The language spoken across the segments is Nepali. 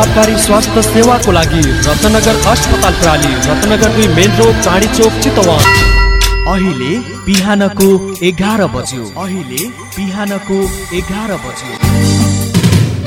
प्रभावकारी स्वास्थ्य सेवाको लागि रत्नगर अस्पताल प्राली रत्नगर दुई मेन रोड चाँडी चोक चितवन। अहिले बिहानको एघार बज्यो। अहिले बिहानको एघार बज्यो।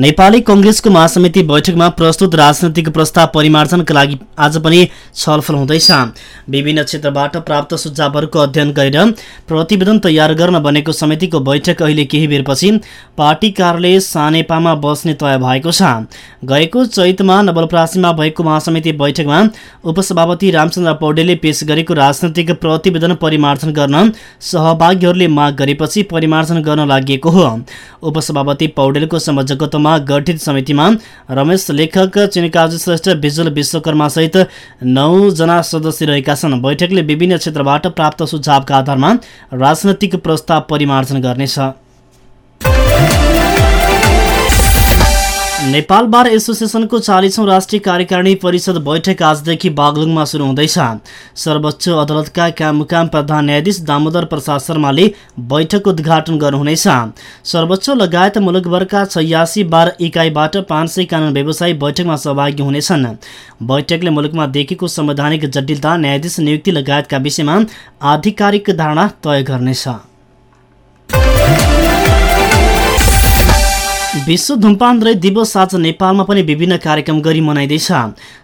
नेपाली कंग्रेसको महासमिति बैठकमा प्रस्तुत राजनैतिक प्रस्ताव परिमार्जनका लागि आज पनि छलफल हुँदैछ। विभिन्न क्षेत्रबाट प्राप्त सुझावहरूको अध्ययन गरेर प्रतिवेदन तयार गर्न बनेको समितिको बैठक अहिले केही बेरपछि पार्टी कार्यालय सानेपामा बस्ने तय भएको छ। गएको चैतमा नवलप्रासीमा भएको महासमिति बैठकमा उपसभापति रामचन्द्र पौडेलले पेश गरेको राजनैतिक प्रतिवेदन परिमार्जन गर्न सहभागीहरूले माग गरेपछि परिमार्जन गर्न लागि हो। उपसभापति पौडेलको संयोजकत्वमा गठित समितिमा रमेश लेखक चिनकाजी श्रेष्ठ विजुल विश्वकर्मा सहित नौजना सदस्य रहेका छन्। बैठकले विभिन्न क्षेत्रबाट प्राप्त सुझावका आधारमा राजनैतिक प्रस्ताव परिमार्जन गर्नेछ। नेपाल बार एसोसिएसनको चालिसौँ राष्ट्रिय कार्यकारिणी परिषद बैठक आजदेखि बागलुङमा सुरु हुँदैछ। सर्वोच्च अदालतका काममुकाम प्रधान न्यायाधीश दामोदर प्रसाद शर्माले बैठकको उद्घाटन गर्नुहुनेछ। सर्वोच्च लगायत मुलुकभरका छयासी बार इकाइबाट पाँच सय कानुन व्यवसायी बैठकमा सहभागी हुनेछन्। बैठकले मुलुकमा देखिएको संवैधानिक जटिलता न्यायाधीश नियुक्ति लगायतका विषयमा आधिकारिक धारणा तय गर्नेछ। विश्व धुम्पान रहित दिवस आज नेपालमा पनि विभिन्न कार्यक्रम गरी मनाइँदैछ।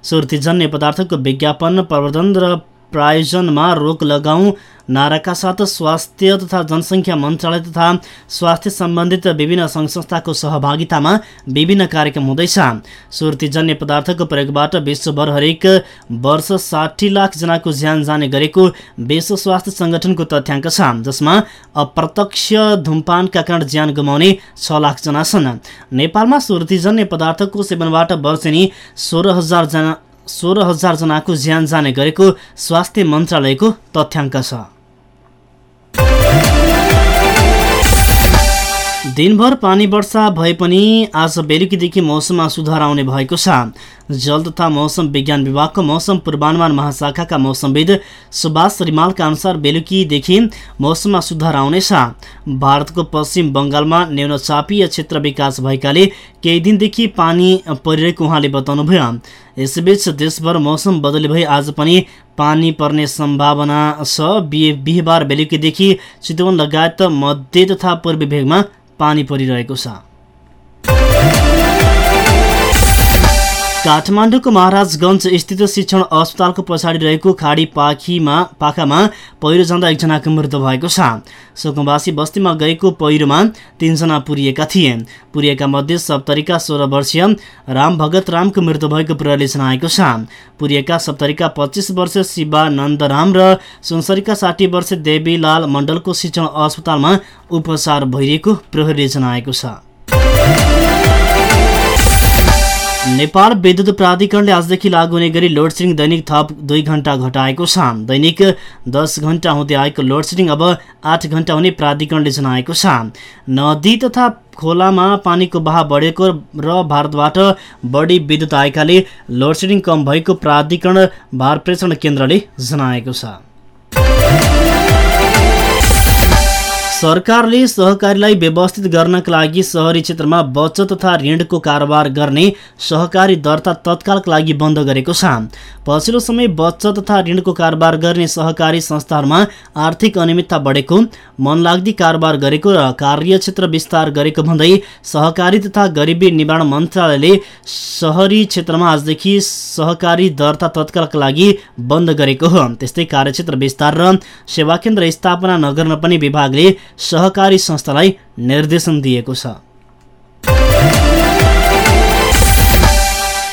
सुर्तीजन्य पदार्थको विज्ञापन प्रवर्धन र प्रायोजनमा रोक लगाउँ। नाराका साथ स्वास्थ्य तथा जनसङ्ख्या मन्त्रालय तथा स्वास्थ्य सम्बन्धित विभिन्न सङ्घ संस्थाको सहभागितामा विभिन्न कार्यक्रम हुँदैछ। सुर्तीजन्य पदार्थको प्रयोगबाट विश्वभर हरेक वर्ष साठी लाखजनाको ज्यान जाने गरेको विश्व स्वास्थ्य सङ्गठनको तथ्याङ्क छ। जसमा अप्रत्यक्ष धुमपानका कारण ज्यान गुमाउने छ लाखजना छन्। नेपालमा सुर्तीजन्य पदार्थको सेवनबाट वर्षेनी सोह्र हजारजना सोह्र हजारजनाको ज्यान जाने गरेको स्वास्थ्य मन्त्रालयको तथ्याङ्क छ। दिनभर पानी वर्षा भए पनि आज बेलुकीदेखि मौसममा सुधार आउने भएको छ। जल तथा मौसम विज्ञान विभागको मौसम पूर्वानुमान महाशाखाका मौसमविद सुभाष रिमालका अनुसार बेलुकीदेखि मौसममा सुधार आउनेछ। भारतको पश्चिम बङ्गालमा न्यूनचापीय क्षेत्र विकास भएकाले केही दिनदेखि पानी परिरहेको उहाँले बताउनुभयो। यसैबीच देशभर मौसम बदली भई आज पनि पानी पर्ने सम्भावना छ। बिहिबार बेलुकीदेखि चितवन लगायत मध्य तथा पूर्वी भेगमा पानी परिरहेको छ। काठमाडौँको महाराजगञ्ज स्थित शिक्षण अस्पतालको पछाडि रहेको खाडी पाखीमा पाखामा पहिरो जाँदा एकजनाको मृत्यु भएको छ। सुकुम्बासी बस्तीमा गएको पहिरोमा तीनजना पुरिएका थिए। पुरिएका मध्ये सप्तरीका सोह्र वर्षीय राम भगत रामको मृत्यु भएको प्रहरीले जनाएको छ। पुरिएका सप्तरीका पच्चिस वर्ष शिवानन्द राम र सुनसरीका साठी वर्ष देवीलाल मण्डलको शिक्षण अस्पतालमा उपचार भइरहेको प्रहरीले जनाएको छ। नेपाल विद्युत प्राधिकरणले आजदेखि लागू हुने गरी लोडसेडिङ दैनिक थप दुई घण्टा घटाएको छ। दैनिक दस घण्टा हुँदै आएको लोडसेडिङ अब आठ घण्टा हुने प्राधिकरणले जनाएको छ। नदी तथा खोलामा पानीको बहाव बढेको र भारतबाट बढी विद्युत आएकाले लोडसेडिङ कम भएको प्राधिकरण भार प्रेषण केन्द्रले जनाएको छ। सरकारले सहकारीलाई व्यवस्थित गर्नका लागि सहरी क्षेत्रमा बचत तथा ऋणको कारोबार गर्ने सहकारी दर्ता तत्कालका लागि बन्द गरेको छ। पछिल्लो समय बचत तथा ऋणको कारोबार गर्ने सहकारी संस्थाहरूमा आर्थिक अनियमितता बढेको मनलाग्दी कारोबार गरेको र कार्यक्षेत्र विस्तार गरेको भन्दै सहकारी तथा गरिबी निवारण मन्त्रालयले सहरी क्षेत्रमा आजदेखि सहकारी दर्ता तत्कालका लागि बन्द गरेको हो। त्यस्तै कार्यक्षेत्र विस्तार र सेवा केन्द्र स्थापना नगर्न पनि विभागले सहकारी संस्थालाई निर्देशन दिएको छ।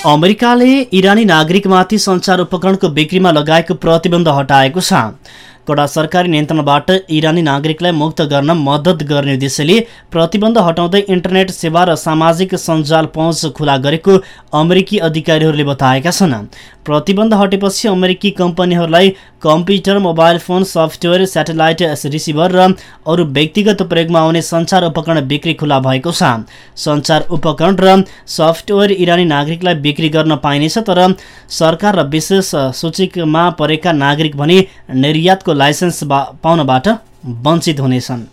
अमेरिकाले इरानी नागरिकमाथि सञ्चार उपकरणको बिक्रीमा लगाएको प्रतिबन्ध हटाएको छ। कडा सरकारी नियन्त्रणबाट इरानी नागरिकलाई मुक्त गर्न मद्दत गर्ने उद्देश्यले प्रतिबन्ध हटाउँदै इन्टरनेट सेवा र सामाजिक सञ्जाल पहुँच खुला गरेको अमेरिकी अधिकारीहरूले बताएका छन्। प्रतिबन्ध हटेपछि अमेरिकी कम्पनीहरूलाई computer mobile phone software satellite receiver र अरू व्यक्तिगत प्रयोगमा आउने सञ्चार उपकरण बिक्री खुला भएको छ। सञ्चार उपकरण र सफ्टवेयर इरानी नागरिकलाई बिक्री गर्न पाइनेछ तर सरकार र विशेष सूचीमा परेका नागरिक भने निर्यातको लाइसेन्स पाउनबाट वञ्चित हुनेछन्।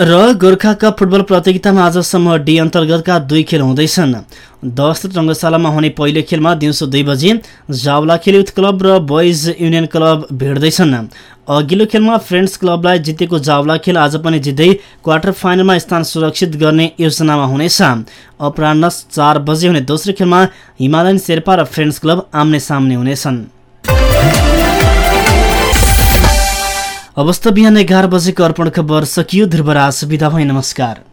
र गोर्खा कप फुटबल प्रतियोगितामा आजसम्म डी अन्तर्गतका दुई खेल हुँदैछन्। दस रङ्गशालामा हुने पहिलो खेलमा दिउँसो दुई बजे जावला खेल युथ क्लब र बोइज युनियन क्लब भिड्दैछन्। अघिल्लो खेलमा फ्रेन्ड्स क्लबलाई जितेको जावला खेल आज पनि जित्दै क्वार्टर फाइनलमा स्थान सुरक्षित गर्ने योजनामा हुनेछ। अपरान्न चार बजे हुने दोस्रो खेलमा हिमालयन शेर्पा र फ्रेन्ड्स क्लब आम्ने सामने हुनेछन्। अवस्था बिहान एघार बजेको अर्पण खबर सकियो। ध्रुवराज विदा भई नमस्कार।